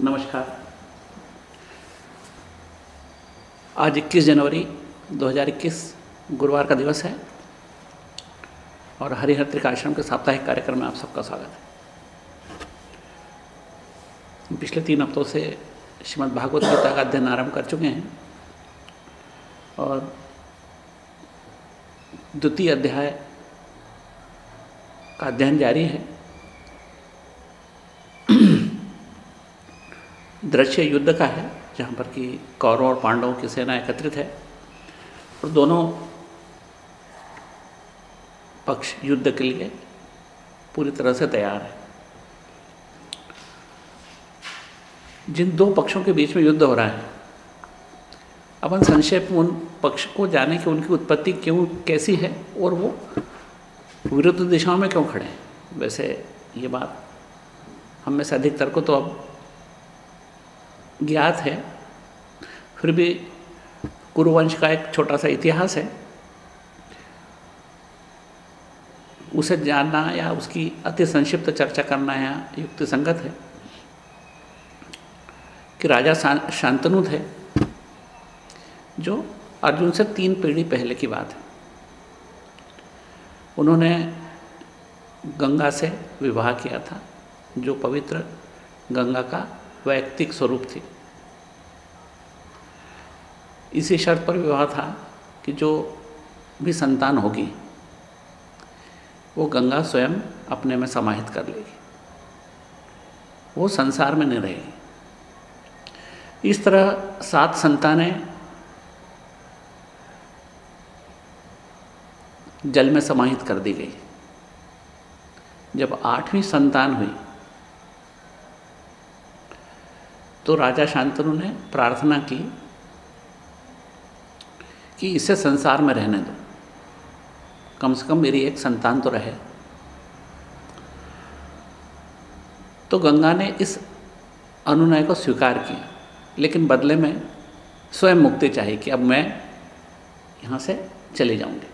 नमस्कार। आज 21 जनवरी 2021 गुरुवार का दिवस है और हरिहर त्रिकाश्रम के साप्ताहिक कार्यक्रम में आप सबका स्वागत है। पिछले तीन हफ्तों से श्रीमद् भागवत गीता का अध्ययन आरंभ कर चुके हैं और द्वितीय अध्याय का अध्ययन जारी है। दृश्य युद्ध का है, जहाँ पर कि कौरव और पांडवों की सेना एकत्रित है। और दोनों पक्ष युद्ध के लिए पूरी तरह से तैयार है। जिन दो पक्षों के बीच में युद्ध हो रहा है अपन संक्षेप में उन पक्ष को जाने कि उनकी उत्पत्ति क्यों कैसी है और वो विरुद्ध दिशाओं में क्यों खड़े हैं। वैसे ये बात हम में से अधिकतर को तो अब ज्ञात है, फिर भी कुरुवंश का एक छोटा सा इतिहास है। उसे जानना या उसकी अति संक्षिप्त चर्चा करना यहाँ युक्ति संगत है कि राजा शांतनु थे, जो अर्जुन से तीन पीढ़ी पहले की बात है। उन्होंने गंगा से विवाह किया था, जो पवित्र गंगा का वैयक्तिक स्वरूप थी। इसी शर्त पर विवाह था कि जो भी संतान होगी, वो गंगा स्वयं अपने में समाहित कर लेगी। वो संसार में नहीं रहेगी। इस तरह सात संतानें जल में समाहित कर दी गई। जब आठवीं संतान हुई तो राजा शांतनु ने प्रार्थना की कि इसे संसार में रहने दो। कम से कम मेरी एक संतान तो रहे। तो गंगा ने इस अनुनय को स्वीकार किया, लेकिन बदले में स्वयं मुक्ति चाहिए कि अब मैं यहाँ से चले जाऊँगी।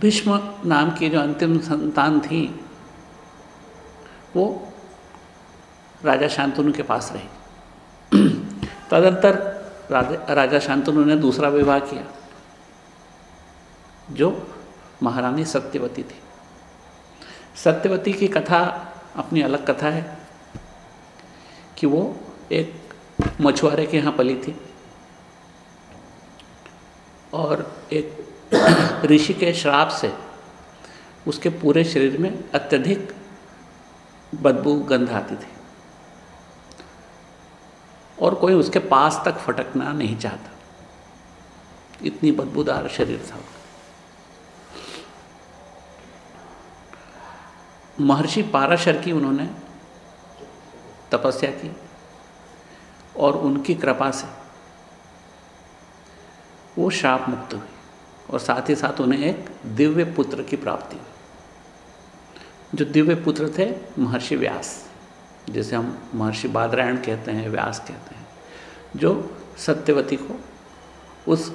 भीष्म नाम की जो अंतिम संतान थी, वो राजा शांतनु के पास रही। तदंतर राजा राजा शांतनु ने दूसरा विवाह किया, जो महारानी सत्यवती थी। सत्यवती की कथा, अपनी अलग कथा है कि वो एक मछुआरे के यहाँ पली थी और एक ऋषि के श्राप से उसके पूरे शरीर में अत्यधिक बदबू गंध आती थी। और कोई उसके पास तक फटकना नहीं चाहता। इतनी बदबूदार शरीर था महर्षि पाराशर की उन्होंने तपस्या की और उनकी कृपा से वो शाप मुक्त हुई और साथ ही साथ उन्हें एक दिव्य पुत्र की प्राप्ति हुई, जो दिव्य पुत्र थे महर्षि व्यास। जिसे हम महर्षि बादरायण कहते हैं, व्यास कहते हैं, जो सत्यवती को उस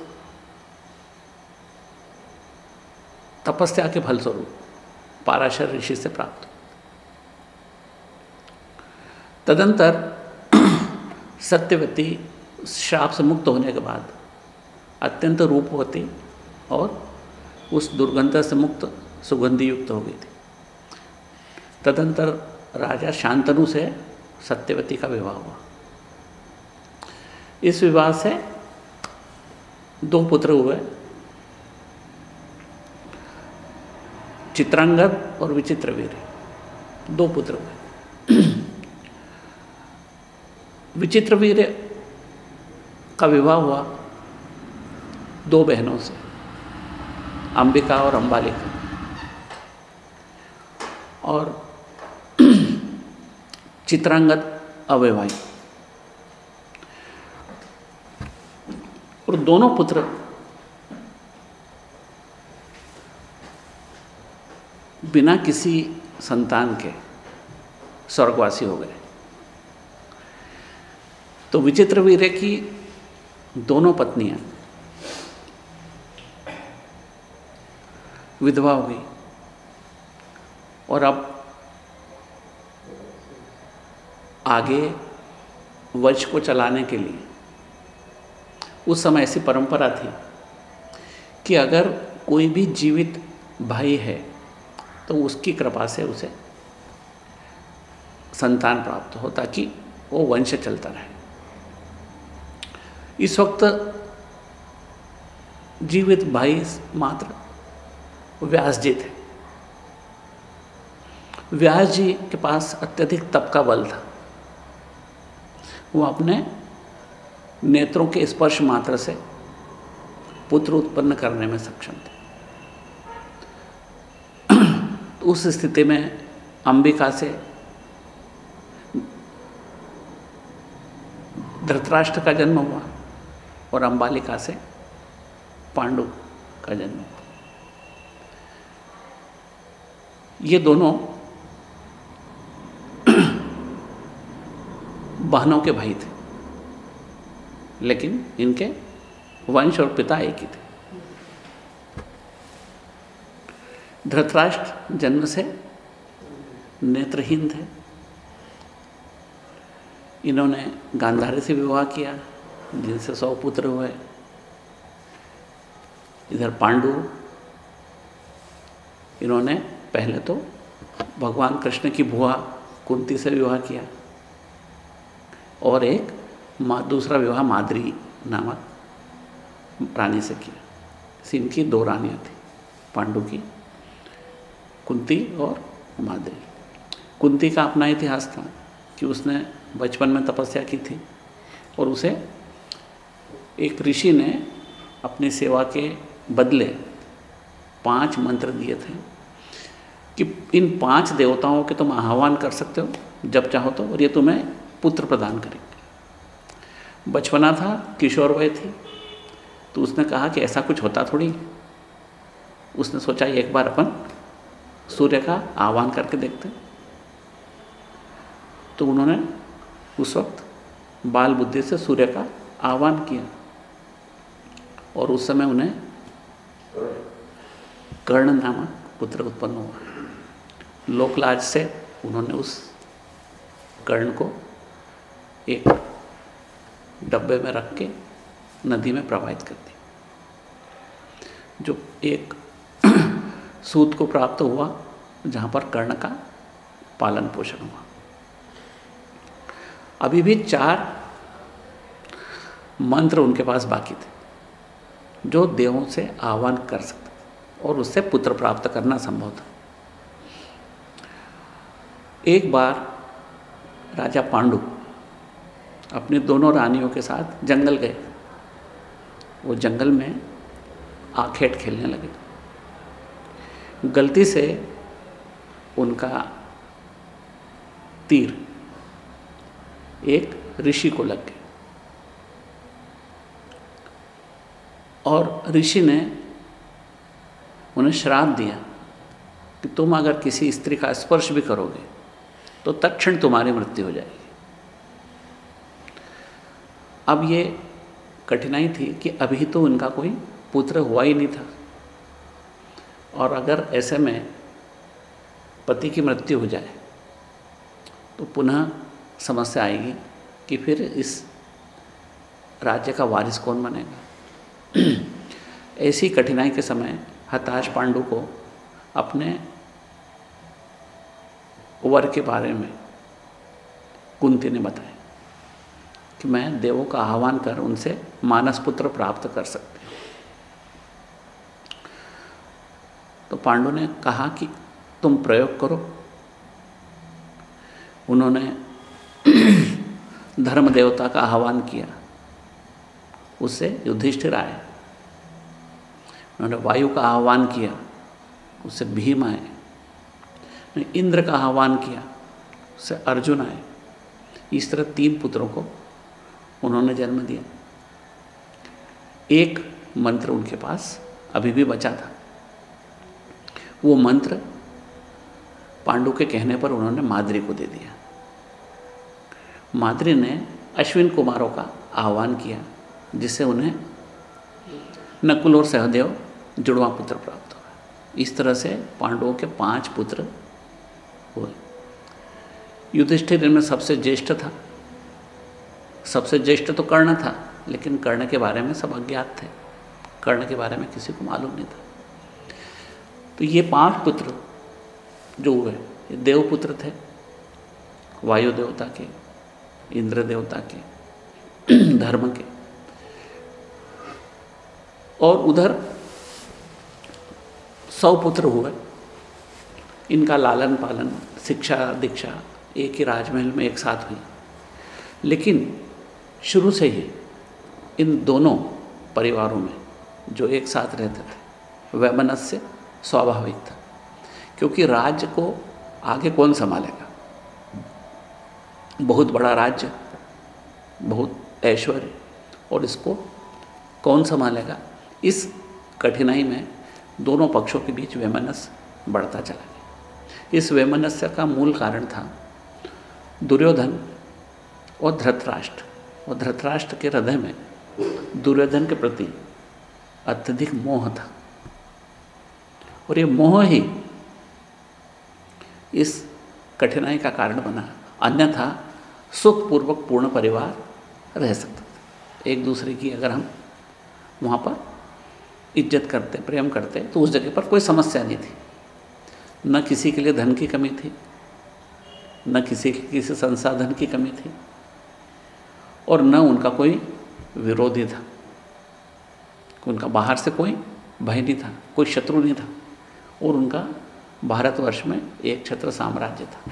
तपस्या के फलस्वरूप पाराशर ऋषि से प्राप्त तदंतर सत्यवती श्राप से मुक्त होने के बाद अत्यंत रूपवती और उस दुर्गंध से मुक्त सुगंधी युक्त हो गई थी। तदंतर राजा शांतनु से सत्यवती का विवाह हुआ। इस विवाह से दो पुत्र हुए, चित्रांगद और विचित्रवीर। दो पुत्र हुए। विचित्रवीर का विवाह हुआ दो बहनों से, अंबिका और अंबालिका। और चित्रांगद अवैवाहिक और दोनों पुत्र बिना किसी संतान के स्वर्गवासी हो गए। तो विचित्र वीर की दोनों पत्नियाँ विधवा हो गई और अब आगे वंश को चलाने के लिए। उस समय ऐसी परंपरा थी कि अगर कोई भी जीवित भाई है तो उसकी कृपा से उसे संतान प्राप्त हो, ताकि वो वंश चलता रहे। इस वक्त जीवित भाई मात्र व्यास जी थे व्यास जी के पास अत्यधिक तप का बल था। वो अपने नेत्रों के स्पर्श मात्र से पुत्र उत्पन्न करने में सक्षम थे। तो उस स्थिति में अंबिका से धृतराष्ट्र का जन्म हुआ और अंबालिका से पांडु का जन्म हुआ। ये दोनों बहनों के भाई थे। लेकिन इनके वंश और पिता एक ही थे। धृतराष्ट्र जन्म से नेत्रहीन थे। इन्होंने गांधारी से विवाह किया, जिनसे सौ पुत्र हुए। इधर पांडु, इन्होंने पहले तो भगवान कृष्ण की बुआ कुंती से विवाह किया। और एक दूसरा विवाह माद्री नामक रानी से किया। इनकी दो रानियाँ थी, पांडु की, कुंती और माद्री। कुंती का अपना इतिहास था कि उसने बचपन में तपस्या की थी और उसे एक ऋषि ने अपनी सेवा के बदले पाँच मंत्र दिए थे कि इन पाँच देवताओं के तुम आह्वान कर सकते हो, जब चाहो तो और ये तुम्हें पुत्र प्रदान करेंगे। बचपना था, किशोर वय थी तो उसने कहा कि ऐसा कुछ होता थोड़ी उसने सोचा, एक बार अपन सूर्य का आह्वान करके देखते तो उन्होंने उस वक्त बाल बुद्धि से सूर्य का आह्वान किया और उस समय उन्हें कर्ण नामक पुत्र उत्पन्न हुआ। लोकलाज से उन्होंने उस कर्ण को एक डब्बे में रख के नदी में प्रवाहित कर दिया जो एक सूत को प्राप्त हुआ, जहाँ पर कर्ण का पालन पोषण हुआ। अभी भी चार मंत्र उनके पास बाकी थे, जो देवों से आह्वान कर सकते और उससे पुत्र प्राप्त करना संभव था। एक बार राजा पांडु अपने दोनों रानियों के साथ जंगल गए। वो जंगल में आखेट खेलने लगे। गलती से उनका तीर एक ऋषि को लग गया। और ऋषि ने उन्हें श्राप दिया कि तुम अगर किसी स्त्री का स्पर्श भी करोगे तो तत्क्षण तुम्हारी मृत्यु हो जाएगी। अब ये कठिनाई थी कि अभी तो उनका कोई पुत्र हुआ ही नहीं था। और अगर ऐसे में पति की मृत्यु हो जाए तो पुनः समस्या आएगी कि फिर इस राज्य का वारिस कौन बनेगा। ऐसी कठिनाई के समय हताश पांडु को अपने वर के बारे में कुंती ने बताया। कि मैं देवों का आह्वान कर उनसे मानस पुत्र प्राप्त कर सकती। तो पांडु ने कहा कि तुम प्रयोग करो। उन्होंने धर्म देवता का आह्वान किया। उससे युधिष्ठिर आए। उन्होंने वायु का आह्वान किया। उससे भीम आए। इंद्र का आह्वान किया। उससे अर्जुन आए। इस तरह तीन पुत्रों को उन्होंने जन्म दिया। एक मंत्र उनके पास अभी भी बचा था। वो मंत्र पांडु के कहने पर उन्होंने माद्री को दे दिया। माद्री ने अश्विन कुमारों का आह्वान किया, जिससे उन्हें नकुल और सहदेव जुड़वा पुत्र प्राप्त हुआ। इस तरह से पांडवों के पाँच पुत्र हुए। युधिष्ठिर इनमें सबसे ज्येष्ठ था। सबसे ज्येष्ठ तो कर्ण था, लेकिन कर्ण के बारे में सब अज्ञात थे। कर्ण के बारे में किसी को मालूम नहीं था। तो ये पाँच पुत्र जो हुए, ये देवपुत्र थे, वायु देवता के, इंद्र देवता के, धर्म के। और उधर सौ पुत्र हुए। इनका लालन पालन, शिक्षा दीक्षा एक ही राजमहल में एक साथ हुई। लेकिन शुरू से ही इन दोनों परिवारों में जो एक साथ रहते थे, वैमनस्य स्वाभाविक था। क्योंकि राज्य को आगे कौन संभालेगा? बहुत बड़ा राज्य, बहुत ऐश्वर्य, और इसको कौन संभालेगा? इस कठिनाई में दोनों पक्षों के बीच वैमनस्य बढ़ता चला गया। इस वैमनस्य का मूल कारण था दुर्योधन और धृतराष्ट्र। और धृतराष्ट्र के हृदय में दुर्योधन के प्रति अत्यधिक मोह था। और ये मोह ही इस कठिनाई का कारण बना। अन्यथा सुखपूर्वक पूर्ण परिवार रह सकता था। एक दूसरे की अगर हम वहाँ पर इज़्ज़त करते, प्रेम करते तो उस जगह पर कोई समस्या नहीं थी। न किसी के लिए धन की कमी थी, न किसी के किसी संसाधन की कमी थी और न उनका कोई विरोधी था। उनका बाहर से कोई भय नहीं था, कोई शत्रु नहीं था और उनका भारतवर्ष में एक छत्र साम्राज्य था।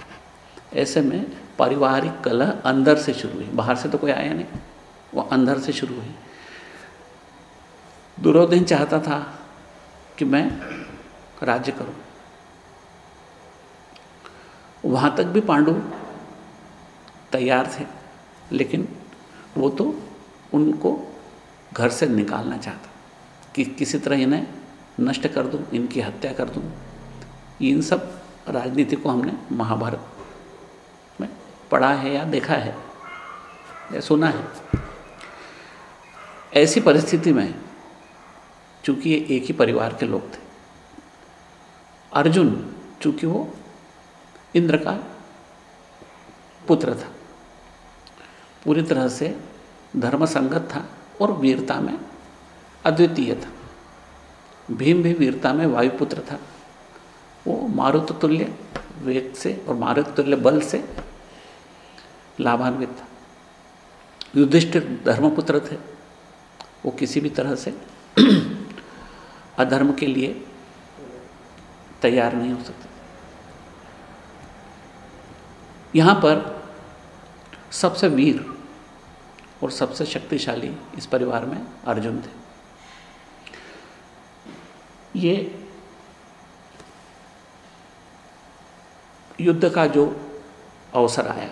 ऐसे में पारिवारिक कलह अंदर से शुरू हुई। बाहर से तो कोई आया नहीं, वो अंदर से शुरू हुई। दुर्योधन चाहता था कि मैं राज्य करूँ। वहाँ तक भी पांडु तैयार थे, लेकिन वो तो उनको घर से निकालना चाहता। कि किसी तरह इन्हें नष्ट कर दूँ, इनकी हत्या कर दूँ। इन सब राजनीति को हमने महाभारत में पढ़ा है या देखा है या सुना है। ऐसी परिस्थिति में चूँकि ये एक ही परिवार के लोग थे, अर्जुन चूँकि वो इंद्र का पुत्र था पूरी तरह से धर्म संगत था और वीरता में अद्वितीय था। भीम भी वीरता में वायुपुत्र था। वो मारुत तुल्य वेग से और मारुत तुल्य बल से लाभान्वित था। युधिष्ठिर धर्मपुत्र थे। वो किसी भी तरह से अधर्म के लिए तैयार नहीं हो सकते। यहाँ पर सबसे वीर और सबसे शक्तिशाली इस परिवार में अर्जुन थे। ये युद्ध का जो अवसर आया,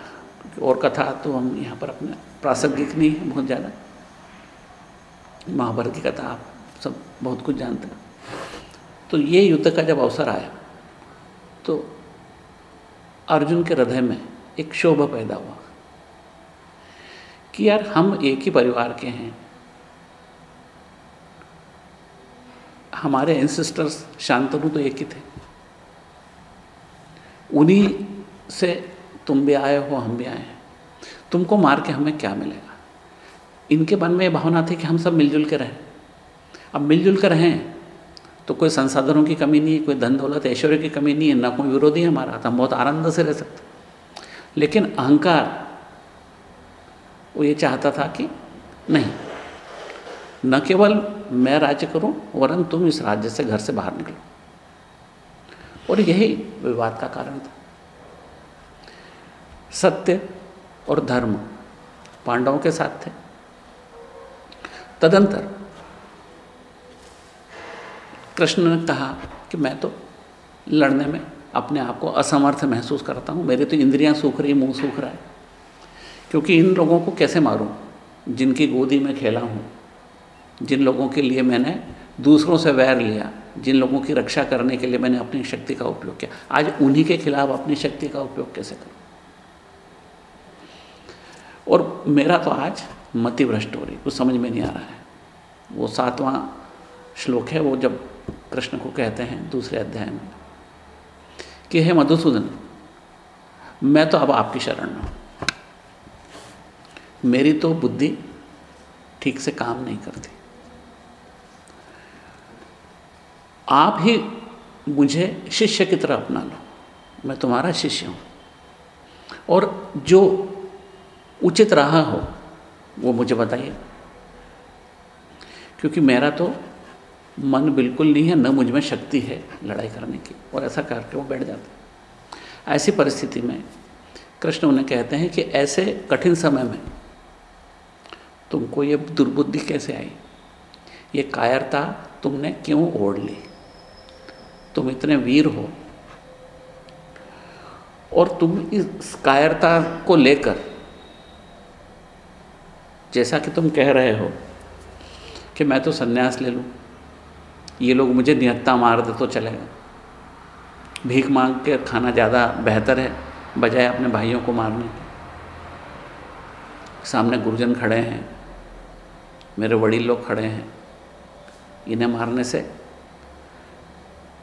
और कथा तो हम यहाँ पर अपने प्रासंगिक नहीं है, बहुत ज़्यादा। महाभारत की कथा आप सब बहुत कुछ जानते हैं। तो ये युद्ध का जब अवसर आया तो अर्जुन के हृदय में एक शोभा पैदा हुआ। कि यार हम एक ही परिवार के हैं। हमारे एंसेस्टर्स शांतनु तो एक ही थे। उन्हीं से तुम भी आए हो, हम भी आए हैं। तुमको मार के हमें क्या मिलेगा? इनके मन में ये भावना थी कि हम सब मिलजुल के रहें। अब मिलजुल कर रहें तो कोई संसाधनों की कमी नहीं है कोई धन दौलत, ऐश्वर्य की कमी नहीं है ना कोई विरोधी हमारा तो हम बहुत आनंद से रह सकते। लेकिन अहंकार वो ये चाहता था कि नहीं, न केवल मैं राज्य करूँ, वरन तुम इस राज्य से घर से बाहर निकलो। और यही विवाद का कारण था। सत्य और धर्म पांडवों के साथ थे। तदंतर कृष्ण ने कहा कि मैं तो लड़ने में अपने आप को असमर्थ महसूस करता हूँ, मेरी तो इंद्रियाँ सूख रही, मुँह सूख रहा है। क्योंकि इन लोगों को कैसे मारूं? जिनकी गोदी में खेला हूँ। जिन लोगों के लिए मैंने दूसरों से वैर लिया, जिन लोगों की रक्षा करने के लिए मैंने अपनी शक्ति का उपयोग किया। आज उन्हीं के खिलाफ अपनी शक्ति का उपयोग कैसे करूँ? और मेरा तो आज मति भ्रष्ट हो रही कुछ समझ में नहीं आ रहा है। वो सातवां श्लोक है, वो जब कृष्ण को कहते हैं दूसरे अध्याय में कि, हे मधुसूदन, मैं तो अब आपकी शरण में हूँ। मेरी तो बुद्धि ठीक से काम नहीं करती। आप ही मुझे शिष्य की तरह अपना लो। मैं तुम्हारा शिष्य हूँ। और जो उचित रहा हो, वो मुझे बताइए। क्योंकि मेरा तो मन बिल्कुल नहीं है, न मुझमें शक्ति है लड़ाई करने की। और ऐसा करके वो बैठ जाते ऐसी परिस्थिति में कृष्ण उन्हें कहते हैं कि ऐसे कठिन समय में तुमको ये दुर्बुद्धि कैसे आई? ये कायरता तुमने क्यों ओढ़ ली? तुम इतने वीर हो। और तुम इस कायरता को लेकर, जैसा कि तुम कह रहे हो कि मैं तो संन्यास ले लूँ, ये लोग मुझे निहत्ता मार दे तो चलेगा भीख मांग के खाना ज़्यादा बेहतर है, बजाय अपने भाइयों को मारने के। सामने गुरुजन खड़े हैं मेरे वड़ील लोग खड़े हैं। इन्हें मारने से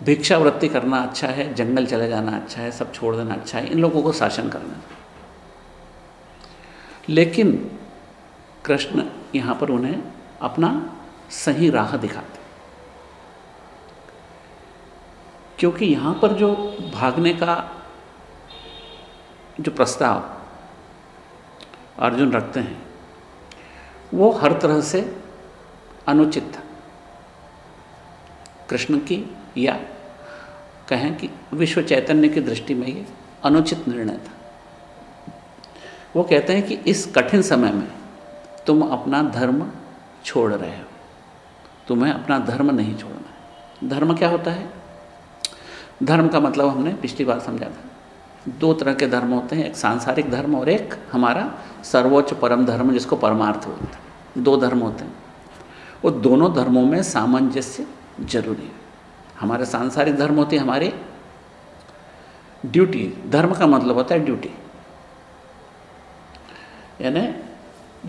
भिक्षावृत्ति करना अच्छा है, जंगल चले जाना अच्छा है, सब छोड़ देना अच्छा है, इन लोगों को शासन करना लेकिन कृष्ण यहाँ पर उन्हें अपना सही राह दिखाते क्योंकि यहाँ पर जो भागने का जो प्रस्ताव अर्जुन रखते हैं वो हर तरह से अनुचित था। कृष्ण की या कहें कि विश्व चैतन्य की दृष्टि में ये अनुचित निर्णय था। वो कहते हैं कि इस कठिन समय में तुम अपना धर्म छोड़ रहे हो। तुम्हें अपना धर्म नहीं छोड़ना है। धर्म क्या होता है? धर्म का मतलब हमने पिछली बार समझा था। दो तरह के धर्म होते हैं, एक सांसारिक धर्म और एक हमारा सर्वोच्च परम धर्म जिसको परमार्थ होता है। दो धर्म होते हैं। वो दोनों धर्मों में सामंजस्य ज़रूरी है। हमारे सांसारिक धर्म होती है, हमारी ड्यूटी। धर्म का मतलब होता है ड्यूटी। यानी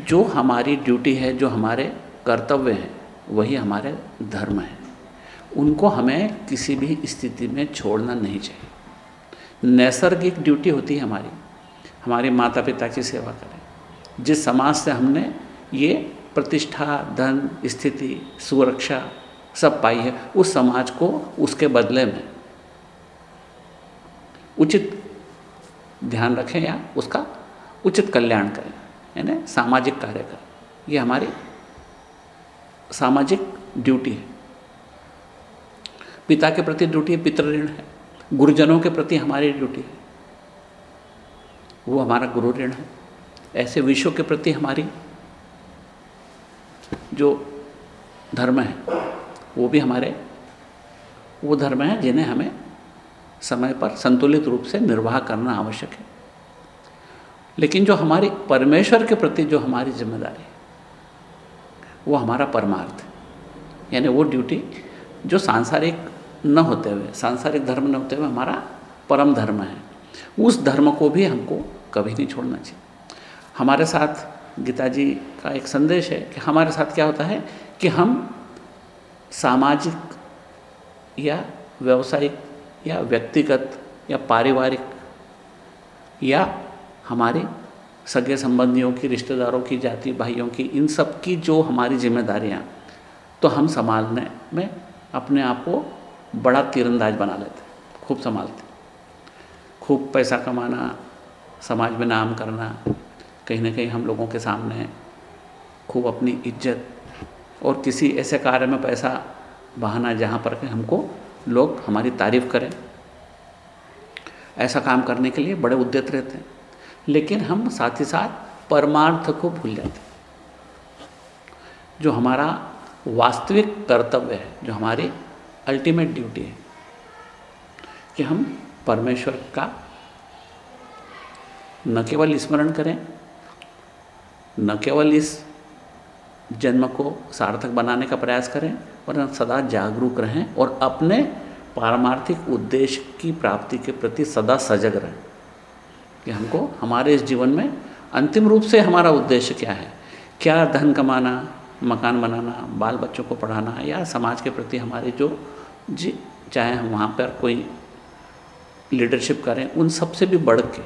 जो हमारी ड्यूटी है, जो हमारे कर्तव्य हैं, वही हमारे धर्म हैं। उनको हमें किसी भी स्थिति में छोड़ना नहीं चाहिए। नैसर्गिक ड्यूटी होती है हमारी। हमारे माता पिता की सेवा करें। जिस समाज से हमने ये प्रतिष्ठा, धन, स्थिति, सुरक्षा सब पाई है, उस समाज को उसके बदले में उचित ध्यान रखें या उसका उचित कल्याण करें, यानी सामाजिक कार्य करें। ये हमारी सामाजिक ड्यूटी है। पिता के प्रति ड्यूटी पितृ ऋण है। गुरुजनों के प्रति हमारी ड्यूटी है। वो हमारा गुरु ऋण है। ऐसे विश्व के प्रति हमारी जो धर्म है, वो भी हमारे, वो धर्म हैं जिन्हें हमें समय पर संतुलित रूप से निर्वाह करना आवश्यक है। लेकिन जो हमारी परमेश्वर के प्रति जो हमारी ज़िम्मेदारी वो हमारा परमार्थ यानी वो ड्यूटी जो सांसारिक न होते हुए, सांसारिक धर्म न होते हुए हमारा परम धर्म है। उस धर्म को भी हमको कभी नहीं छोड़ना चाहिए। हमारे साथ गीता जी का एक संदेश है कि हमारे साथ क्या होता है कि हम सामाजिक या व्यवसायिक या व्यक्तिगत या पारिवारिक या हमारे सगे संबंधियों की, रिश्तेदारों की, जाति भाइयों की, इन सब की जो हमारी जिम्मेदारियाँ तो हम संभालने में अपने आप को बड़ा तीरंदाज बना लेते, खूब संभालते। खूब पैसा कमाना, समाज में नाम करना, कहीं ना कहीं हम लोगों के सामने खूब अपनी इज़्ज़त और किसी ऐसे कार्य में पैसा बहाना जहाँ पर के हमको लोग हमारी तारीफ़ करें। ऐसा काम करने के लिए बड़े उद्यत रहते हैं, लेकिन हम साथ ही साथ परमार्थ को भूल जाते हैं। जो हमारा वास्तविक कर्तव्य है, जो हमारी अल्टीमेट ड्यूटी है कि हम परमेश्वर का न केवल स्मरण करें, न केवल इस जन्म को सार्थक बनाने का प्रयास करें और सदा जागरूक रहें और अपने पारमार्थिक उद्देश्य की प्राप्ति के प्रति सदा सजग रहें कि हमको हमारे इस जीवन में अंतिम रूप से हमारा उद्देश्य क्या है? क्या धन कमाना मकान बनाना, बाल बच्चों को पढ़ाना या समाज के प्रति हमारे जो जी, चाहे हम वहाँ पर कोई लीडरशिप करें, उन सबसे भी बढ़ के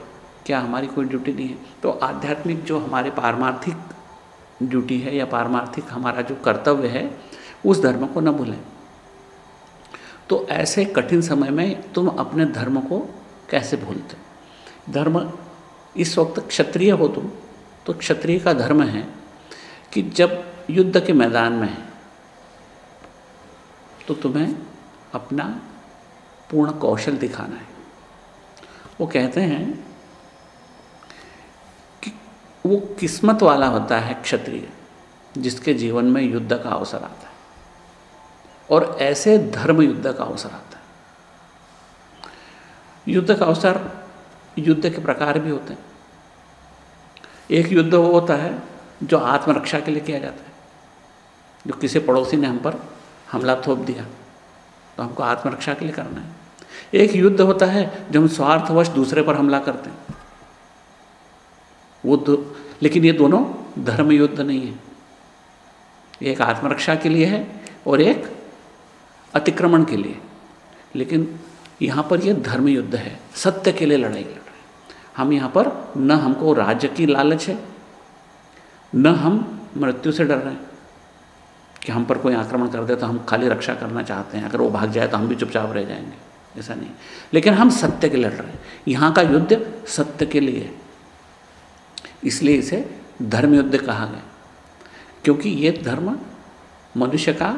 क्या हमारी कोई ड्यूटी नहीं है? तो आध्यात्मिक जो हमारे पारमार्थिक ड्यूटी है या पारमार्थिक हमारा जो कर्तव्य है, उस धर्म को न भूलें। तो ऐसे कठिन समय में तुम अपने धर्म को कैसे भूलते? धर्म, इस वक्त क्षत्रिय हो तुम तो क्षत्रिय का धर्म है कि जब युद्ध के मैदान में है तो तुम्हें अपना पूर्ण कौशल दिखाना है। वो कहते हैं कि वो किस्मत वाला होता है क्षत्रिय, जिसके जीवन में युद्ध का अवसर आता है, और ऐसे धर्म युद्ध का अवसर आता है। युद्ध का अवसर युद्ध के प्रकार भी होते हैं। एक युद्ध वो होता है जो आत्मरक्षा के लिए किया जाता है। जो किसी पड़ोसी ने हम पर हमला थोप दिया तो हमको आत्मरक्षा के लिए करना है। एक युद्ध होता है जो हम स्वार्थवश दूसरे पर हमला करते हैं। वो लेकिन ये दोनों धर्म युद्ध नहीं है। एक आत्मरक्षा के लिए है और एक अतिक्रमण के लिए। लेकिन यहाँ पर ये धर्म युद्ध है, सत्य के लिए लड़ाई लड़ रहे हैं। हम यहाँ पर न हमको राज्य की लालच है, न हम मृत्यु से डर रहे हैं। कि हम पर कोई आक्रमण कर दे तो हम खाली रक्षा करना चाहते हैं। अगर वो भाग जाए तो हम भी चुपचाप रह जाएँगे। ऐसा नहीं। लेकिन हम सत्य के लड़ रहे हैं। यहाँ का युद्ध सत्य के लिए। इसलिए इसे धर्म युद्ध कहा गया। क्योंकि ये धर्म मनुष्य का,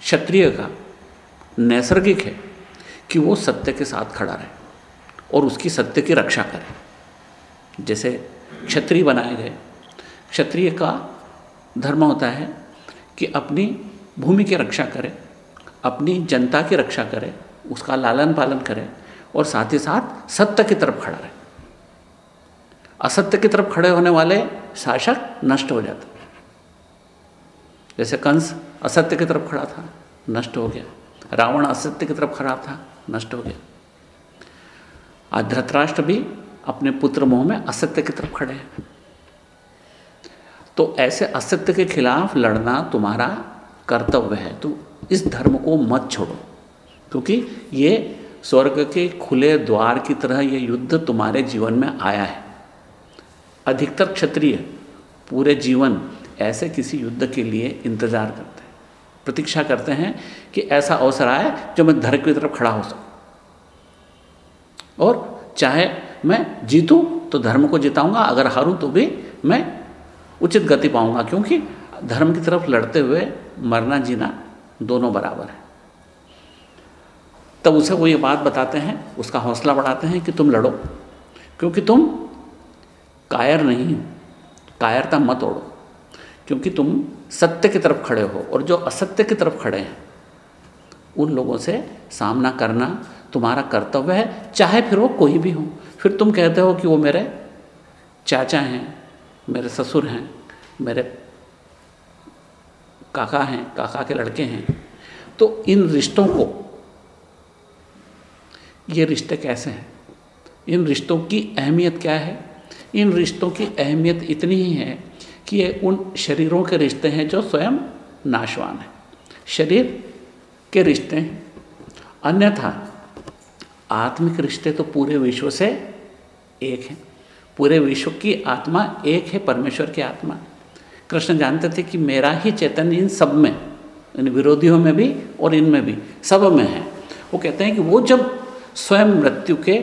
क्षत्रिय का, नैसर्गिक है कि वो सत्य के साथ खड़ा रहे और उसकी सत्य की रक्षा करे। जैसे क्षत्रिय बनाए गए। क्षत्रिय का धर्म होता है कि अपनी भूमि की रक्षा करे, अपनी जनता की रक्षा करे, उसका लालन पालन करे और साथ ही साथ सत्य की तरफ़ खड़ा रहे। असत्य की तरफ़ खड़े होने वाले शासक नष्ट हो जाते। जैसे कंस असत्य की तरफ़ खड़ा था, नष्ट हो गया। रावण असत्य की तरफ़ खड़ा था, नष्ट हो गया। आज धृतराष्ट्र भी अपने पुत्र मोह में असत्य की तरफ़ खड़े हैं। तो ऐसे असत्य के खिलाफ लड़ना तुम्हारा कर्तव्य है। तो इस धर्म को मत छोड़ो, क्योंकि ये स्वर्ग के खुले द्वार की तरह ये युद्ध तुम्हारे जीवन में आया है। अधिकतर क्षत्रिय पूरे जीवन ऐसे किसी युद्ध के लिए इंतज़ार करते हैं। प्रतीक्षा करते हैं कि ऐसा अवसर आए जो मैं धर्म की तरफ़ खड़ा हो सकूँ। और चाहे मैं जीतूं तो धर्म को जिताऊँगा, अगर हारूं तो भी मैं उचित गति पाऊँगा, क्योंकि धर्म की तरफ़ लड़ते हुए मरना जीना दोनों बराबर है। तब उसे वो ये बात बताते हैं, उसका हौसला बढ़ाते हैं कि तुम लड़ो, क्योंकि तुम कायर नहीं कायरता मत ओढ़ो, क्योंकि तुम सत्य की तरफ़ खड़े हो और जो असत्य की तरफ़ खड़े हैं, उन लोगों से सामना करना तुम्हारा कर्तव्य है, चाहे फिर वो कोई भी हो। फिर तुम कहते हो कि वो मेरे चाचा हैं मेरे ससुर हैं, मेरे काका हैं, काका के लड़के हैं। तो इन रिश्तों को, ये रिश्ते कैसे हैं? इन रिश्तों की अहमियत क्या है? इन रिश्तों की अहमियत इतनी ही है कि ये उन शरीरों के रिश्ते हैं जो स्वयं नाशवान हैं। शरीर के रिश्ते हैं, अन्यथा आत्मिक रिश्ते तो पूरे विश्व से एक हैं। पूरे विश्व की आत्मा एक है, परमेश्वर की आत्मा। कृष्ण जानते थे कि मेरा ही चैतन्य इन सब में, इन विरोधियों में भी और इनमें भी, सब में है। वो कहते हैं कि वो जब स्वयं मृत्यु के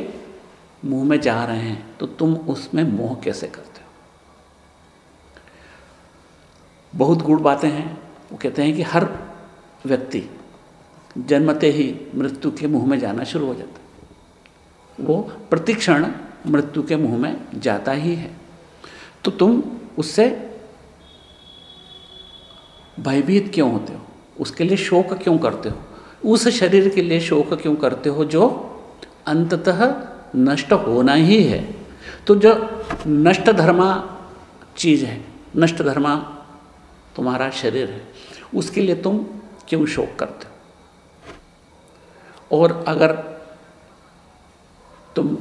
मुँह में जा रहे हैं तो तुम उसमें मोह कैसे करते हो? बहुत गुड़ बातें हैं। वो कहते हैं कि हर व्यक्ति जन्मते ही मृत्यु के मुँह में जाना शुरू हो जाता है। वो प्रतिक्षण मृत्यु के मुँह में जाता ही है। तो तुम उससे भयभीत क्यों होते हो? उसके लिए शोक क्यों करते हो? उस शरीर के लिए शोक क्यों करते हो जो अंततः नष्ट होना ही है? तो जो नष्ट धर्मा चीज़ है, नष्ट धर्मा तुम्हारा शरीर है, उसके लिए तुम क्यों शोक करते हो? और अगर तुम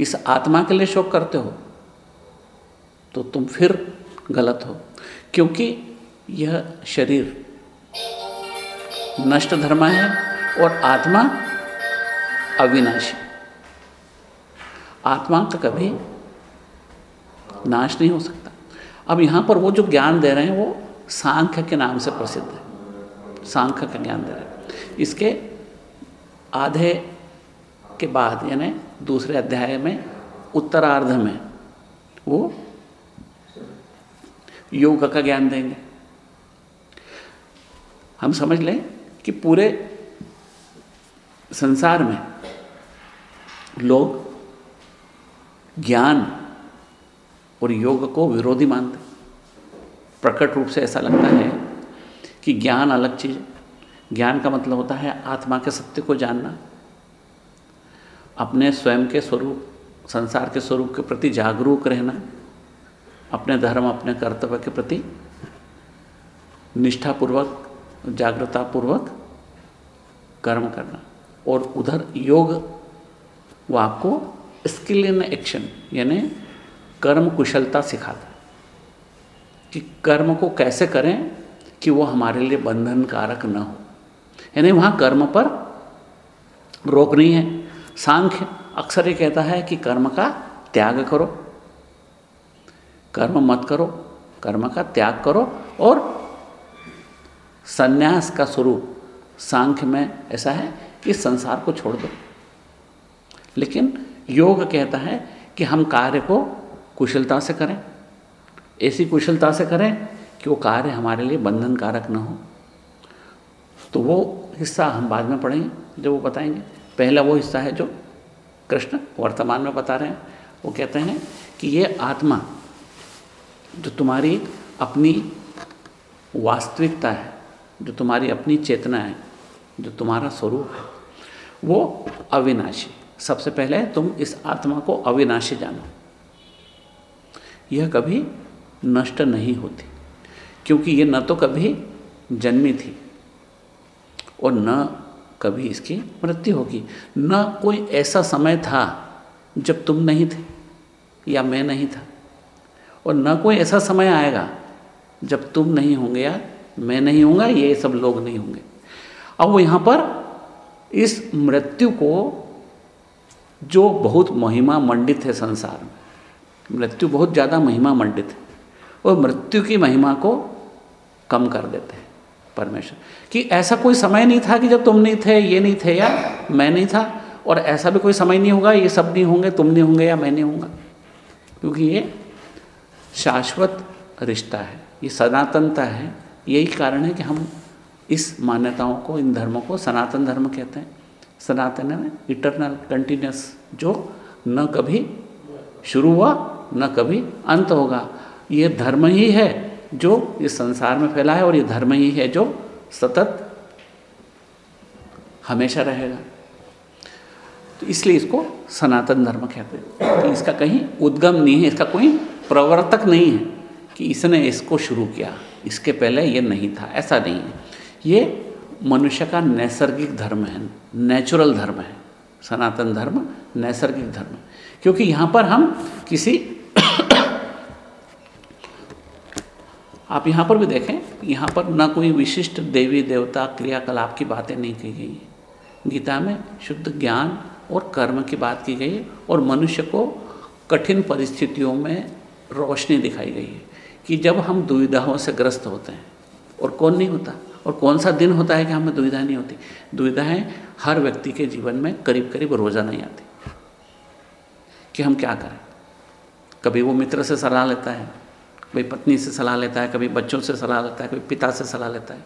इस आत्मा के लिए शोक करते हो तो तुम फिर गलत हो। क्योंकि यह शरीर नष्ट धर्मा है और आत्मा अविनाशी। आत्मा का कभी नाश नहीं हो सकता। अब यहाँ पर वो जो ज्ञान दे रहे हैं, वो सांख्य के नाम से प्रसिद्ध है। सांख्य का ज्ञान दे रहे हैं। इसके आधे के बाद, यानी दूसरे अध्याय में उत्तरार्ध में वो योग का ज्ञान देंगे। हम समझ लें कि पूरे संसार में लोग ज्ञान और योग को विरोधी मानते प्रकट रूप से ऐसा लगता है कि ज्ञान अलग चीज़ है। ज्ञान का मतलब होता है आत्मा के सत्य को जानना। अपने स्वयं के स्वरूप, संसार के स्वरूप के प्रति जागरूक रहना, अपने धर्म, अपने कर्तव्य के प्रति निष्ठापूर्वक जागृतापूर्वक कर्म करना। और उधर योग, वो आपको स्किल इन एक्शन यानी कर्म कुशलता सिखाता है। कि कर्म को कैसे करें कि वो हमारे लिए बंधन कारक न हो। यानी वहाँ कर्म पर रोक नहीं है। सांख्य अक्सर ये कहता है कि कर्म का त्याग करो, कर्म मत करो, कर्म का त्याग करो और संन्यास का स्वरूप सांख्य में ऐसा है कि संसार को छोड़ दो। लेकिन योग कहता है कि हम कार्य को कुशलता से करें, ऐसी कुशलता से करें कि वो कार्य हमारे लिए बंधनकारक न हो। तो वो हिस्सा हम बाद में पढ़ेंगे जब वो बताएँगे। पहला वो हिस्सा है जो कृष्ण वर्तमान में बता रहे हैं। वो कहते हैं कि ये आत्मा जो तुम्हारी अपनी वास्तविकता है, जो तुम्हारी अपनी चेतना है, जो तुम्हारा स्वरूप है, वो अविनाशी। सबसे पहले तुम इस आत्मा को अविनाशी जानो। यह कभी नष्ट नहीं होती, क्योंकि ये न तो कभी जन्मी थी और न कभी इसकी मृत्यु होगी। न कोई ऐसा समय था जब तुम नहीं थे या मैं नहीं था। और न कोई ऐसा समय आएगा जब तुम नहीं होंगे या मैं नहीं होऊँगा, ये सब लोग नहीं होंगे। अब वो यहाँ पर इस मृत्यु को जो बहुत महिमा मंडित है संसार में, मृत्यु बहुत ज़्यादा महिमा मंडित है और मृत्यु की महिमा को कम कर देते हैं। परमेश्वर। कि ऐसा कोई समय नहीं था कि जब तुम नहीं थे, ये नहीं थे या मैं नहीं था, और ऐसा भी कोई समय नहीं होगा, ये सब नहीं होंगे, तुम नहीं होंगे या मैं नहीं होंगे क्योंकि ये शाश्वत रिश्ता है, ये सनातनता है, यही कारण है कि हम इस मान्यताओं को, इन धर्मों को सनातन धर्म कहते हैं। सनातन है इटरनल कंटिन्यूस जो न कभी शुरू हुआ, न कभी अंत होगा। ये धर्म ही है जो इस संसार में फैला है और ये धर्म ही है जो सतत हमेशा रहेगा। तो इसलिए इसको सनातन धर्म कहते हैं। तो इसका कहीं उद्गम नहीं है, इसका कोई प्रवर्तक नहीं है कि इसने इसको शुरू किया। इसके पहले ये नहीं था, ऐसा नहीं है। ये मनुष्य का नैसर्गिक धर्म है नेचुरल धर्म है। सनातन धर्म, नैसर्गिक धर्म। क्योंकि यहाँ पर हम किसी आप यहाँ पर भी देखें, यहाँ पर ना कोई विशिष्ट देवी, देवता, क्रियाकलाप की बातें नहीं की गई गीता में शुद्ध ज्ञान और कर्म की बात की गई है और मनुष्य को कठिन परिस्थितियों में रोशनी दिखाई गई है कि जब हम दुविधाओं से ग्रस्त होते हैं, और कौन नहीं होता? और कौन सा दिन होता है कि हमें दुविधा नहीं होती? दुविधाएँ हर व्यक्ति के जीवन में करीब करीब रोज़ा नहीं आती। कि हम क्या करें? कभी वो मित्र से सलाह लेता है कभी पत्नी से सलाह लेता है, कभी बच्चों से सलाह लेता है, कभी पिता से सलाह लेता है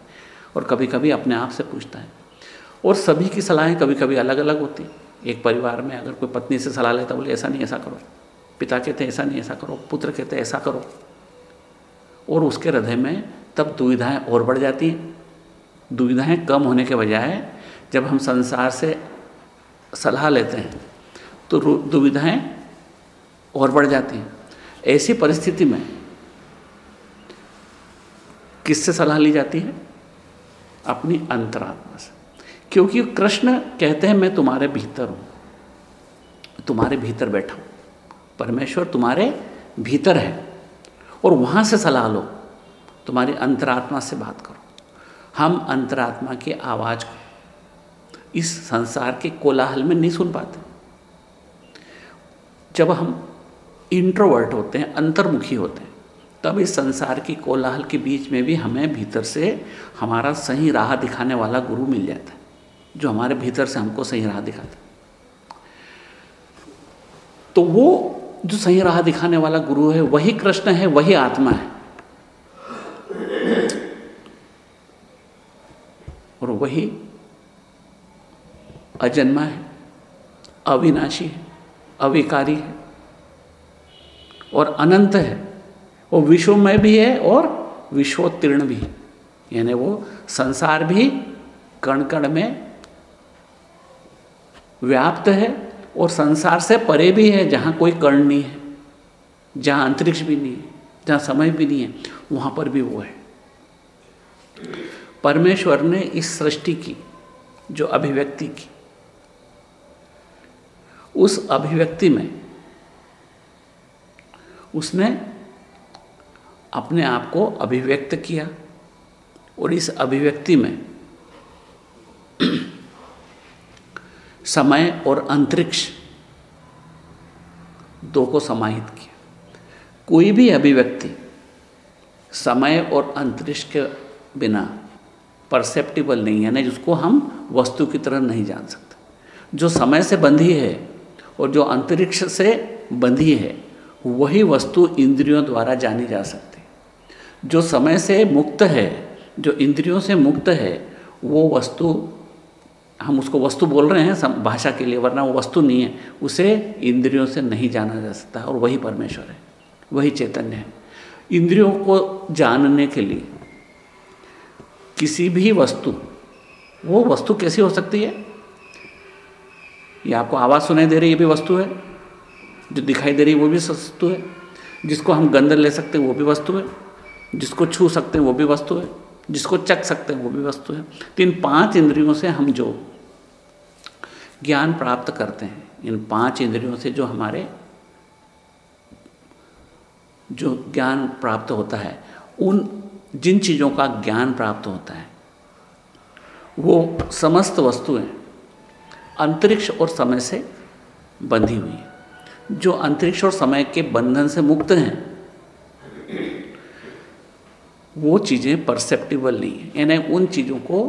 और कभी कभी अपने आप से पूछता है। और सभी की सलाहें कभी कभी अलग अलग होती एक परिवार में अगर कोई पत्नी से सलाह लेता बोले, ऐसा नहीं, ऐसा करो। पिता कहते ऐसा नहीं, ऐसा करो। पुत्र कहते ऐसा करो। और उसके हृदय में तब दुविधाएँ और बढ़ जाती हैं। दुविधाएँ कम होने के बजाय जब हम संसार से सलाह लेते हैं तो दुविधाएँ और बढ़ जाती हैं। ऐसी परिस्थिति में किससे सलाह ली जाती है? अपनी अंतरात्मा से। क्योंकि कृष्ण कहते हैं, मैं तुम्हारे भीतर हूँ। तुम्हारे भीतर बैठा हूँ। परमेश्वर तुम्हारे भीतर है। और वहाँ से सलाह लो। तुम्हारी अंतरात्मा से बात करो। हम अंतरात्मा की आवाज़ को इस संसार के कोलाहल में नहीं सुन पाते। जब हम इंट्रोवर्ट होते हैं, अंतर्मुखी होते हैं तब इस संसार की कोलाहल के बीच में भी हमें भीतर से हमारा सही राह दिखाने वाला गुरु मिल जाता है, जो हमारे भीतर से हमको सही राह दिखाता है। तो वो जो सही राह दिखाने वाला गुरु है, वही कृष्ण है, वही आत्मा है। और वही अजन्मा है, अविनाशी है, अविकारी है, और अनंत है। वो विश्वमय भी है और विश्वोत्तीर्ण भी यानी वो संसार भी कण कण में व्याप्त है और संसार से परे भी है, जहाँ कोई कर्ण नहीं है, जहाँ अंतरिक्ष भी नहीं है, जहाँ समय भी नहीं है, वहाँ पर भी वो है। परमेश्वर ने इस सृष्टि की, जो अभिव्यक्ति की, उस अभिव्यक्ति में उसने अपने आप को अभिव्यक्त किया। और इस अभिव्यक्ति में समय और अंतरिक्ष दो को समाहित किया। कोई भी अभिव्यक्ति समय और अंतरिक्ष के बिना परसेप्टिबल नहीं है ना जिसको हम वस्तु की तरह नहीं जान सकते। जो समय से बंधी है और जो अंतरिक्ष से बंधी है, वही वस्तु इंद्रियों द्वारा जानी जा सकती है। जो समय से मुक्त है, जो इंद्रियों से मुक्त है, वो वस्तु, हम उसको वस्तु बोल रहे हैं भाषा के लिए, वरना वो वस्तु नहीं है, उसे इंद्रियों से नहीं जाना जा सकता, और वही परमेश्वर है, वही चैतन्य है। इंद्रियों को जानने के लिए किसी भी वस्तु, वो वस्तु कैसी हो सकती है? ये आपको आवाज़ सुनाई दे रही है भी वस्तु है, जो दिखाई दे रही है, वो भी वस्तु है, जिसको हम गंध ले सकते हैं, वो भी वस्तु है। जिसको छू सकते हैं, वो भी वस्तु है। जिसको चख सकते हैं, वो भी वस्तु है। तो इन पाँच इंद्रियों से हम जो ज्ञान प्राप्त करते हैं, इन पाँच इंद्रियों से जो हमारे जो ज्ञान प्राप्त होता है, उन, जिन चीज़ों का ज्ञान प्राप्त होता है, वो समस्त वस्तुएँ अंतरिक्ष और समय से बंधी हुई हैं। जो अंतरिक्ष और समय के बंधन से मुक्त हैं वो चीज़ें परसेप्टिबल नहीं है। यानी उन चीज़ों को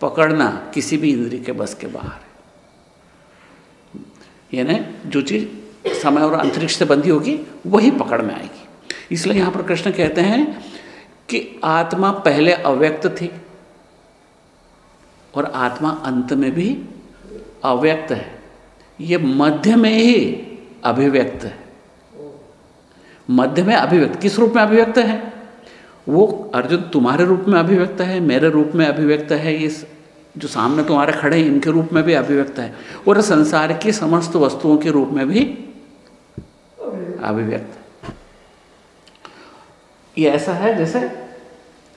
पकड़ना किसी भी इंद्रिय के बस के बाहर है। यानी जो चीज़ समय और अंतरिक्ष से बंधी होगी, वही पकड़ में आएगी। इसलिए यहाँ पर कृष्ण कहते हैं कि आत्मा पहले अव्यक्त थी और आत्मा अंत में भी अव्यक्त है। ये मध्य में ही अभिव्यक्त है। मध्य में अभिव्यक्त किस रूप में अभिव्यक्त है? वो अर्जुन तुम्हारे रूप में अभिव्यक्त है, मेरे रूप में अभिव्यक्त है, ये जो सामने तुम्हारे खड़े हैं, इनके रूप में भी अभिव्यक्त है। और संसार की समस्त वस्तुओं के रूप में भी अभिव्यक्त ये ऐसा है जैसे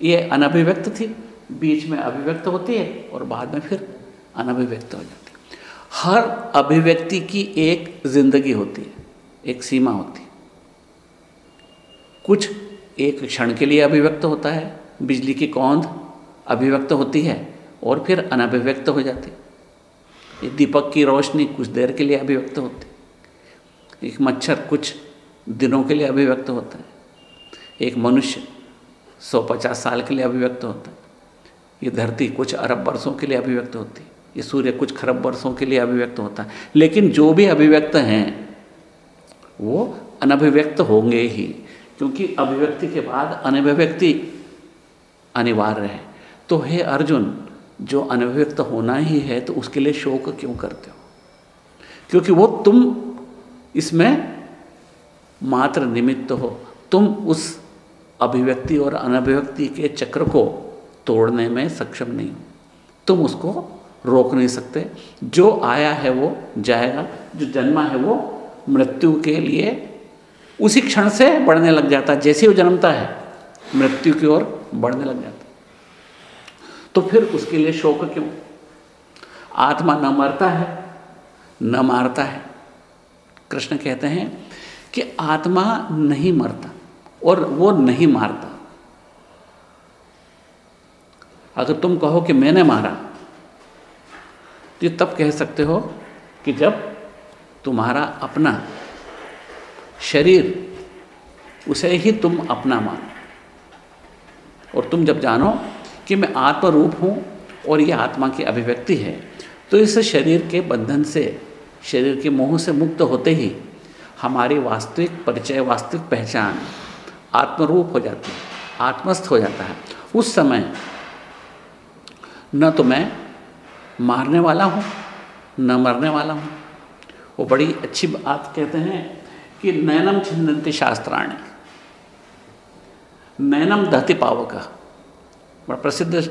ये अनभिव्यक्त थी, बीच में अभिव्यक्त होती है और बाद में फिर अनभिव्यक्त हो जाती है। हर अभिव्यक्ति की एक ज़िंदगी होती है, एक सीमा होती है। कुछ एक क्षण के लिए अभिव्यक्त होता है, बिजली की कौंध अभिव्यक्त होती है और फिर अनभिव्यक्त हो जाती ये दीपक की रोशनी कुछ देर के लिए अभिव्यक्त होती एक मच्छर कुछ दिनों के लिए अभिव्यक्त होता है। एक मनुष्य सौ पचास साल के लिए अभिव्यक्त होता है। ये धरती कुछ अरब वर्षों के लिए अभिव्यक्त होती है। ये सूर्य कुछ खरब वर्षों के लिए अभिव्यक्त होता है। लेकिन जो भी अभिव्यक्त हैं, वो अनभिव्यक्त होंगे ही। क्योंकि अभिव्यक्ति के बाद अनभिव्यक्ति अनिवार्य है। तो हे अर्जुन, जो अनभिव्यक्त होना ही है तो उसके लिए शोक क्यों करते हो? क्योंकि वो तुम इसमें मात्र निमित्त हो। तुम उस अभिव्यक्ति और अनभिव्यक्ति के चक्र को तोड़ने में सक्षम नहीं हो। तुम उसको रोक नहीं सकते। जो आया है वो जाएगा, जो जन्मा है वो मृत्यु के लिए उसी क्षण से बढ़ने लग जाता है, जैसे वो जन्मता है, मृत्यु की ओर बढ़ने लग जाता तो फिर उसके लिए शोक क्यों? आत्मा न मरता है, न मारता है। कृष्ण कहते हैं कि आत्मा नहीं मरता और वो नहीं मारता। अगर तुम कहो कि मैंने मारा ये तब कह सकते हो कि जब तुम्हारा अपना शरीर, उसे ही तुम अपना मानो। और तुम जब जानो कि मैं आत्मरूप हूँ और ये आत्मा की अभिव्यक्ति है तो इस शरीर के बंधन से, शरीर के मोह से मुक्त होते ही हमारी वास्तविक परिचय, वास्तविक पहचान आत्मरूप हो जाती है, आत्मस्थ हो जाता है। उस समय न तो मैं मारने वाला हूँ, न मरने वाला हूँ। वो बड़ी अच्छी बात कहते हैं कि नैनम छिंदंती शास्त्राणी। नैनम दहती पावक। बड़ा प्रसिद्ध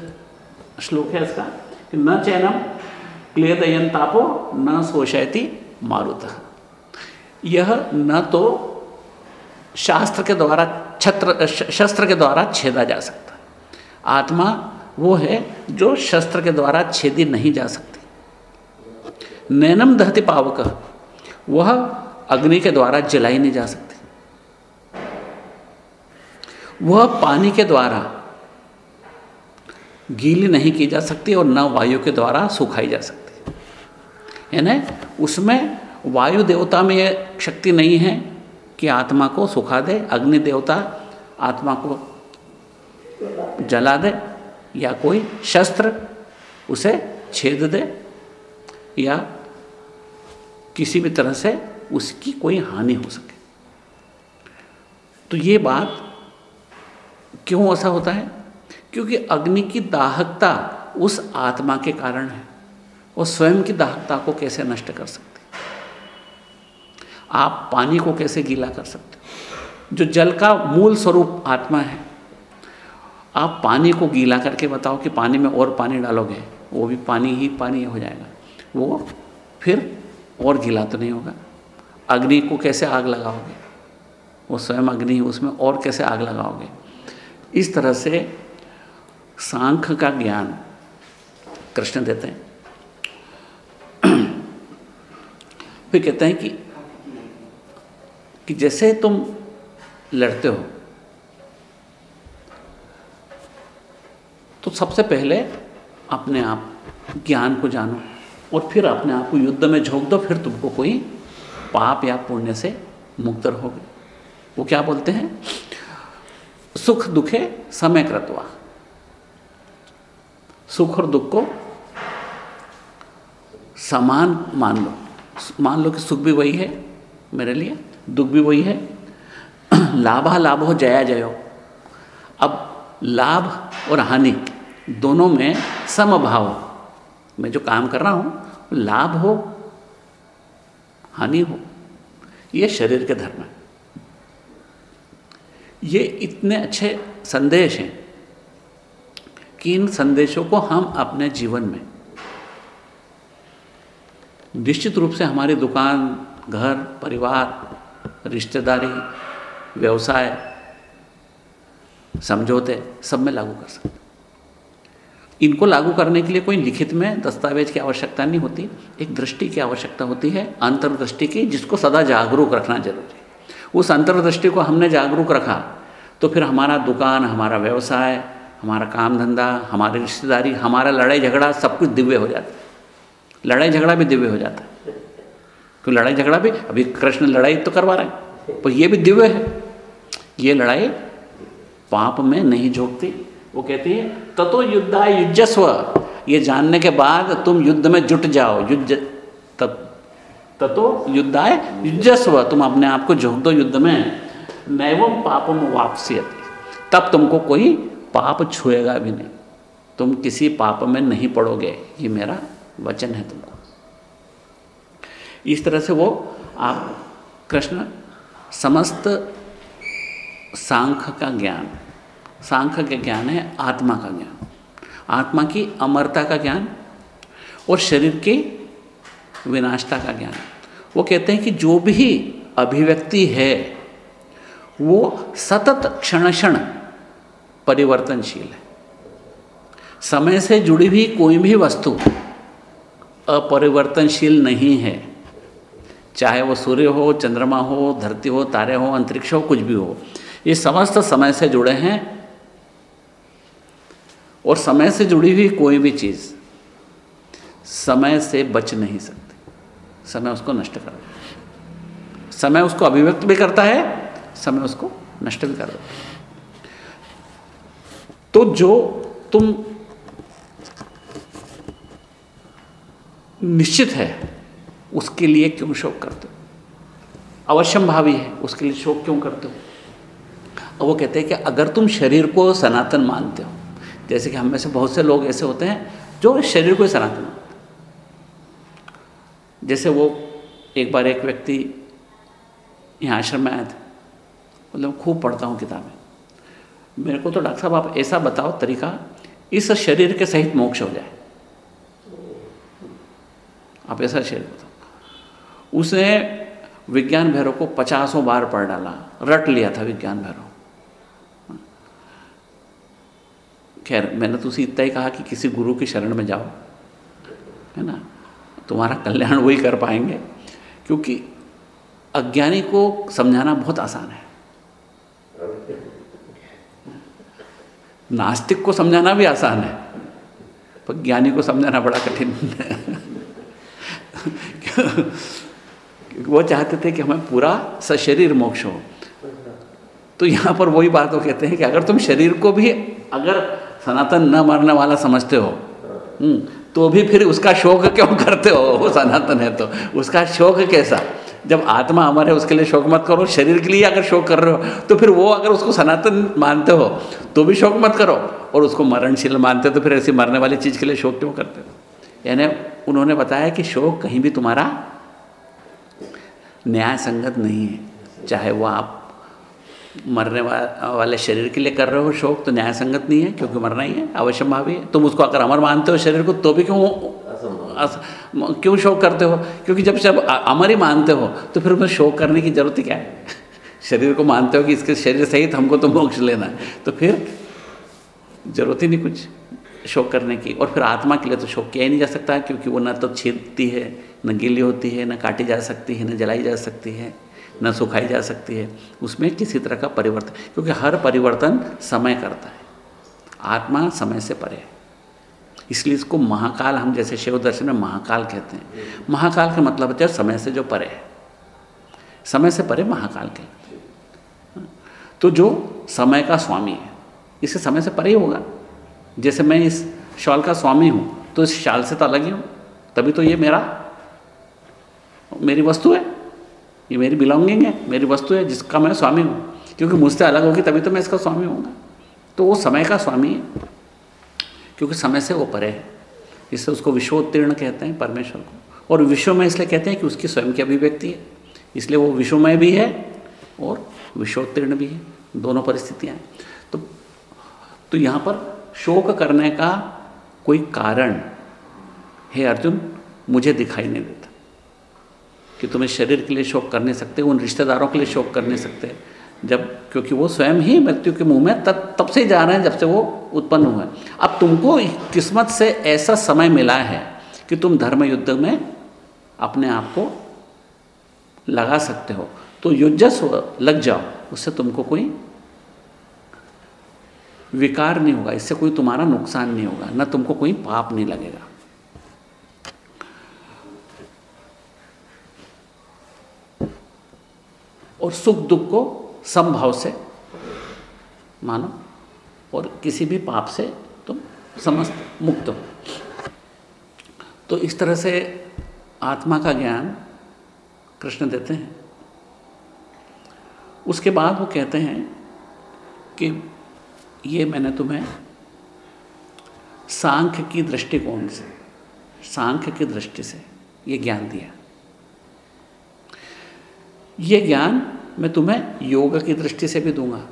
श्लोक है इसका, कि न चैनम क्लेदयन तापो, न शोषयती मारुत। यह न तो शास्त्र के द्वारा छत्र शस्त्र के द्वारा छेदा जा सकता। आत्मा वो है जो शस्त्र के द्वारा छेदी नहीं जा सकती। नैनम दहती पावक। वह अग्नि के द्वारा जलाई नहीं जा सकती। वह पानी के द्वारा गीली नहीं की जा सकती और न वायु के द्वारा सुखाई जा सकती। है ना? उसमें वायु देवता में यह शक्ति नहीं है कि आत्मा को सुखा दे, अग्नि देवता आत्मा को जला दे या कोई शस्त्र उसे छेद दे या किसी भी तरह से उसकी कोई हानि हो सके। तो ये बात क्यों ऐसा होता है? क्योंकि अग्नि की दाहकता उस आत्मा के कारण है वो स्वयं की दाहकता को कैसे नष्ट कर सकते आप पानी को कैसे गीला कर सकते जो जल का मूल स्वरूप आत्मा है, आप पानी को गीला करके बताओ कि पानी में और पानी डालोगे, वो भी पानी ही पानी हो जाएगा। वो फिर और गीला तो नहीं होगा। अग्नि को कैसे आग लगाओगे? वो स्वयं अग्नि, उसमें और कैसे आग लगाओगे? इस तरह से सांख्य का ज्ञान कृष्ण देते हैं। फिर कहते हैं कि कि जैसे तुम लड़ते हो तो सबसे पहले अपने आप ज्ञान को जानो और फिर अपने आप को युद्ध में झोंक दो, फिर तुमको कोई पाप या पुण्य से मुक्त रहोगे वो क्या बोलते हैं? सुख दुखे समय कृतवा सुख और दुख को समान मान लो। मान लो कि सुख भी वही है मेरे लिए, दुख भी वही है। लाभा लाभ हो, जया जयो अब लाभ और हानि दोनों में समभाव। मैं जो काम कर रहा हूँ, लाभ हो हानि हो। ये शरीर के धर्म है। ये इतने अच्छे संदेश हैं कि इन संदेशों को हम अपने जीवन में निश्चित रूप से हमारी दुकान, घर, परिवार, रिश्तेदारी, व्यवसाय, समझौते सब में लागू कर सकते इनको लागू करने के लिए कोई लिखित में दस्तावेज़ की आवश्यकता नहीं होती, एक दृष्टि की आवश्यकता होती है, अंतर्दृष्टि की, जिसको सदा जागरूक रखना ज़रूरी है। उस अंतर्दृष्टि को हमने जागरूक रखा तो फिर हमारा दुकान, हमारा व्यवसाय, हमारा काम धंधा हमारी रिश्तेदारी, हमारा लड़ाई झगड़ा सब कुछ दिव्य हो जाता है। लड़ाई झगड़ा भी दिव्य हो जाता है। क्यों लड़ाई झगड़ा भी? अभी कृष्ण लड़ाई तो करवा रहे हैं पर ये भी दिव्य है। ये लड़ाई पाप में नहीं झोंकती। वो कहती है, ततो युद्धा युजस्व ये जानने के बाद तुम युद्ध में जुट जाओ। युद्ध तब, ततो युद्धाय युजस्व तुम अपने आप को झोंक दो युद्ध में। नैवम पापम वापसी तब तुमको कोई पाप छुएगा भी नहीं। तुम किसी पाप में नहीं पड़ोगे। ये मेरा वचन है तुमको। इस तरह से वो आप कृष्ण समस्त सांख्य का ज्ञान सांख्य का ज्ञान है, आत्मा का ज्ञान। आत्मा की अमरता का ज्ञान और शरीर की विनाशता का ज्ञान। वो कहते हैं कि जो भी अभिव्यक्ति है, वो सतत क्षण क्षण परिवर्तनशील है। समय से जुड़ी हुई कोई भी वस्तु अपरिवर्तनशील नहीं है। चाहे वो सूर्य हो, चंद्रमा हो, धरती हो, तारे हो, अंतरिक्ष हो, कुछ भी हो, ये समस्त समय से जुड़े हैं और समय से जुड़ी हुई कोई भी चीज़ समय से बच नहीं सकती। समय उसको नष्ट कर देता समय उसको अभिव्यक्त भी करता है, समय उसको नष्ट भी कर देता है। तो जो तुम निश्चित है, उसके लिए क्यों शोक करते हो? अवश्यम भावी है, उसके लिए शोक क्यों करते हो? वो कहते हैं कि अगर तुम शरीर को सनातन मानते हो जैसे कि हम में से बहुत से लोग ऐसे होते हैं जो शरीर को ही। मानते जैसे वो एक बार एक व्यक्ति यहाँ आश्रम में आए थे मतलब खूब पढ़ता हूँ किताबें। मेरे को तो डॉक्टर साहब, आप ऐसा बताओ तरीका, इस शरीर के सहित मोक्ष हो जाए। आप ऐसा शरीर बताओ। उसने विज्ञान भैरव को पचासों बार पढ़ डाला, रट लिया था विज्ञान भैरव। खैर, मैंने तो उसे इतना ही कहा कि किसी गुरु की शरण में जाओ, है ना? तुम्हारा कल्याण वही कर पाएँगे, क्योंकि अज्ञानी को समझाना बहुत आसान है। नास्तिक को समझाना भी आसान है, पर ज्ञानी को समझाना बड़ा कठिन वो चाहते थे कि हमें पूरा सशरीर मोक्ष हो। तो यहाँ पर वही बात वो कहते हैं कि अगर तुम शरीर को भी अगर सनातन न मरने वाला समझते हो। हम्म, तो भी फिर उसका शोक क्यों करते हो? वो सनातन है तो। उसका शोक कैसा? जब आत्मा अमर है उसके लिए शोक मत करो। शरीर के लिए अगर शोक कर रहे हो तो फिर वो अगर उसको सनातन मानते हो तो भी शोक मत करो। और उसको मरणशील मानते हो तो फिर ऐसी मरने वाली चीज़ के लिए शोक क्यों करते हो? यानी उन्होंने बताया कि शोक कहीं भी तुम्हारा न्याय संगत नहीं है। चाहे वो आप मरने वाले शरीर के लिए कर रहे हो शोक तो न्याय संगत नहीं है क्योंकि मरना ही है अवश्य भावी है। तुम उसको अगर अमर मानते हो शरीर को तो भी क्यों अस, क्यों शोक करते हो? क्योंकि जब जब अमर ही मानते हो तो फिर उसमें शोक करने की ज़रूरत क्या है? शरीर को मानते हो कि इसके शरीर सहित हमको तो मोक्ष लेना है। तो फिर ज़रूरत ही नहीं कुछ शोक करने की। और फिर आत्मा के लिए तो शोक किया ही नहीं जा सकता क्योंकि वो न तो छीनती है न गीली होती है न काटी जा सकती है न जलाई जा सकती है। न सुखाई जा सकती है। उसमें किसी तरह का परिवर्तन, क्योंकि हर परिवर्तन समय करता है। आत्मा समय से परे है। इसलिए इसको महाकाल, हम जैसे शिव दर्शन में महाकाल कहते हैं। महाकाल का मतलब होता है समय से जो परे है। समय से परे महाकाल कहते हैं तो जो समय का स्वामी है, इसे समय से परे होगा। जैसे मैं इस शॉल का स्वामी हूँ तो इस शाल से तो अलग ही हूँ। तभी तो ये मेरा, मेरी वस्तु है। ये मेरी बिलोंगिंग है, मेरी वस्तु है, जिसका मैं स्वामी हूँ। क्योंकि मुझसे अलग होगी तभी तो मैं इसका स्वामी हूँगा तो वो समय का स्वामी है, क्योंकि समय से वो परे है। इससे उसको विश्वोत्तीर्ण कहते हैं परमेश्वर को। और विश्व में इसलिए कहते हैं कि उसकी स्वयं की अभिव्यक्ति है। इसलिए वो विश्वमय भी है और विश्वोत्तीर्ण भी है। दोनों परिस्थितियाँ हैं। तो तो यहाँ पर शोक करने का कोई कारण, है अर्जुन, मुझे दिखाई नहीं देता कि तुम्हें शरीर के लिए शोक कर नहीं सकते, उन रिश्तेदारों के लिए शोक कर नहीं सकते। जब, क्योंकि वो स्वयं ही मृत्यु के मुँह में तब तब से जा रहे हैं जब से वो उत्पन्न हुए। अब तुमको किस्मत से ऐसा समय मिला है कि तुम धर्म युद्ध में अपने आप को लगा सकते हो। तो युद्धस्व लग जाओ, उससे तुमको कोई विकार नहीं होगा, इससे कोई तुम्हारा नुकसान नहीं होगा, न तुमको कोई पाप नहीं लगेगा। और सुख दुख को समभाव से मानो और किसी भी पाप से तुम समस्त मुक्त हो। तो इस तरह से आत्मा का ज्ञान कृष्ण देते हैं। उसके बाद वो कहते हैं कि ये मैंने तुम्हें सांख्य की दृष्टिकोण से, सांख्य की दृष्टि से ये ज्ञान दिया। ये ज्ञान मैं तुम्हें योग की दृष्टि से भी दूँगा।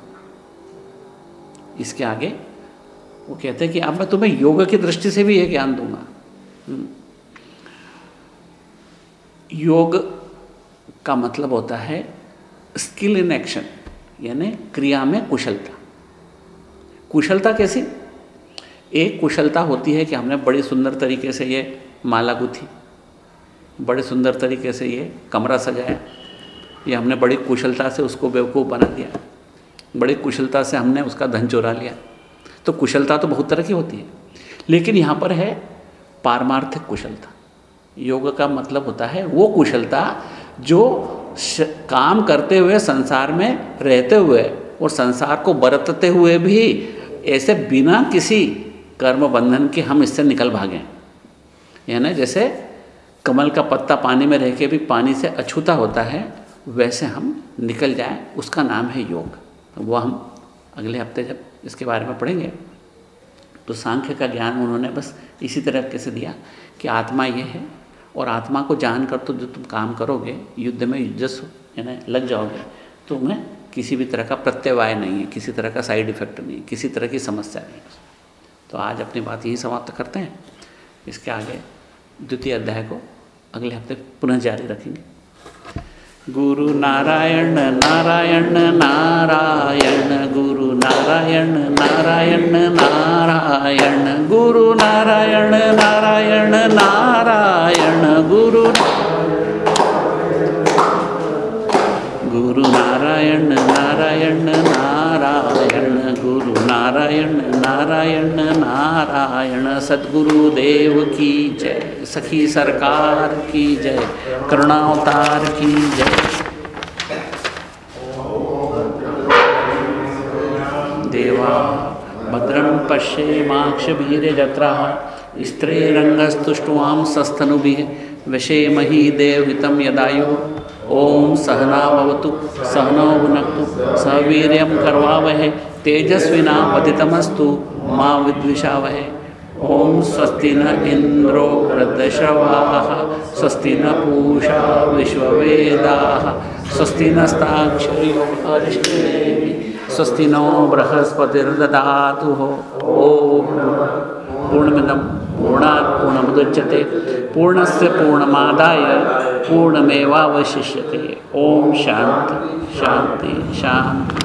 इसके आगे वो कहते हैं कि अब मैं तुम्हें योग की दृष्टि से भी ये ज्ञान दूँगा। हम्म। योग का मतलब होता है स्किल इन एक्शन, यानी क्रिया में कुशलता। कुशलता कैसी? एक कुशलता होती है कि हमने बड़ी सुंदर तरीके से ये माला गुथी, बड़े सुंदर तरीके से ये कमरा सजाया ये हमने बड़ी कुशलता से उसको बेवकूफ़ बना दिया। बड़ी कुशलता से हमने उसका धन चुरा लिया। तो कुशलता तो बहुत तरह की होती है। लेकिन यहाँ पर है पारमार्थिक कुशलता। योग का मतलब होता है वो कुशलता जो काम करते हुए, संसार में रहते हुए और संसार को बरतते हुए भी ऐसे बिना किसी कर्म बंधन के हम इससे निकल भागें। यानी जैसे कमल का पत्ता पानी में रह के भी पानी से अछूता होता है वैसे हम निकल जाएँ, उसका नाम है योग। वो हम अगले हफ़्ते जब इसके बारे में पढ़ेंगे तो सांख्य का ज्ञान उन्होंने बस इसी तरह कैसे दिया कि आत्मा ये है, और आत्मा को जानकर तो जो तुम काम करोगे, युद्ध में युद्धस्व यानी लग जाओगे तो तुम्हें किसी भी तरह का प्रत्यवाय नहीं है, किसी तरह का साइड इफ़ेक्ट नहीं किसी तरह की समस्या नहीं तो आज अपनी बात यही समाप्त करते हैं। इसके आगे द्वितीय अध्याय को अगले हफ़्ते पुनः जारी रखेंगे। गुरु नारायण नारायण नारायण, गुरु नारायण नारायण नारायण, गुरु नारायण नारायण नारायण, गुरु गुरु नारायण नारायण नारायण नारायण नारायण सदगुरुदेव की जय। सखी सरकार की जय, करुणावतार की जय। देवा, भद्रं पश्येमाक्षवीर्यजत्राः स्त्रीरङ्गस्तुष्ट्वां सस्तनुभिः विषेमहि देवहितं यदायुः। ॐ सहनावतु सहनौ भुनक्तु सह वीर्यं करवावहे तेजस्विनावधितमस्तु मा विद्विषावहे। ॐ स्वस्ति न इन्द्रो वृद्धश्रवाः स्वस्ति न पूषा विश्ववेदाः स्वस्ति नस्ताक्षर्यो स्वस्ति नो बृहस्पतिर्दधातु ॐ पूर्णमिदं पूर्णात् पूर्णमुदच्यते, पूर्णस्य पूर्णमादाय पूर्णमेवावशिष्यते। ॐ शान्ति शान्ति शान्ति।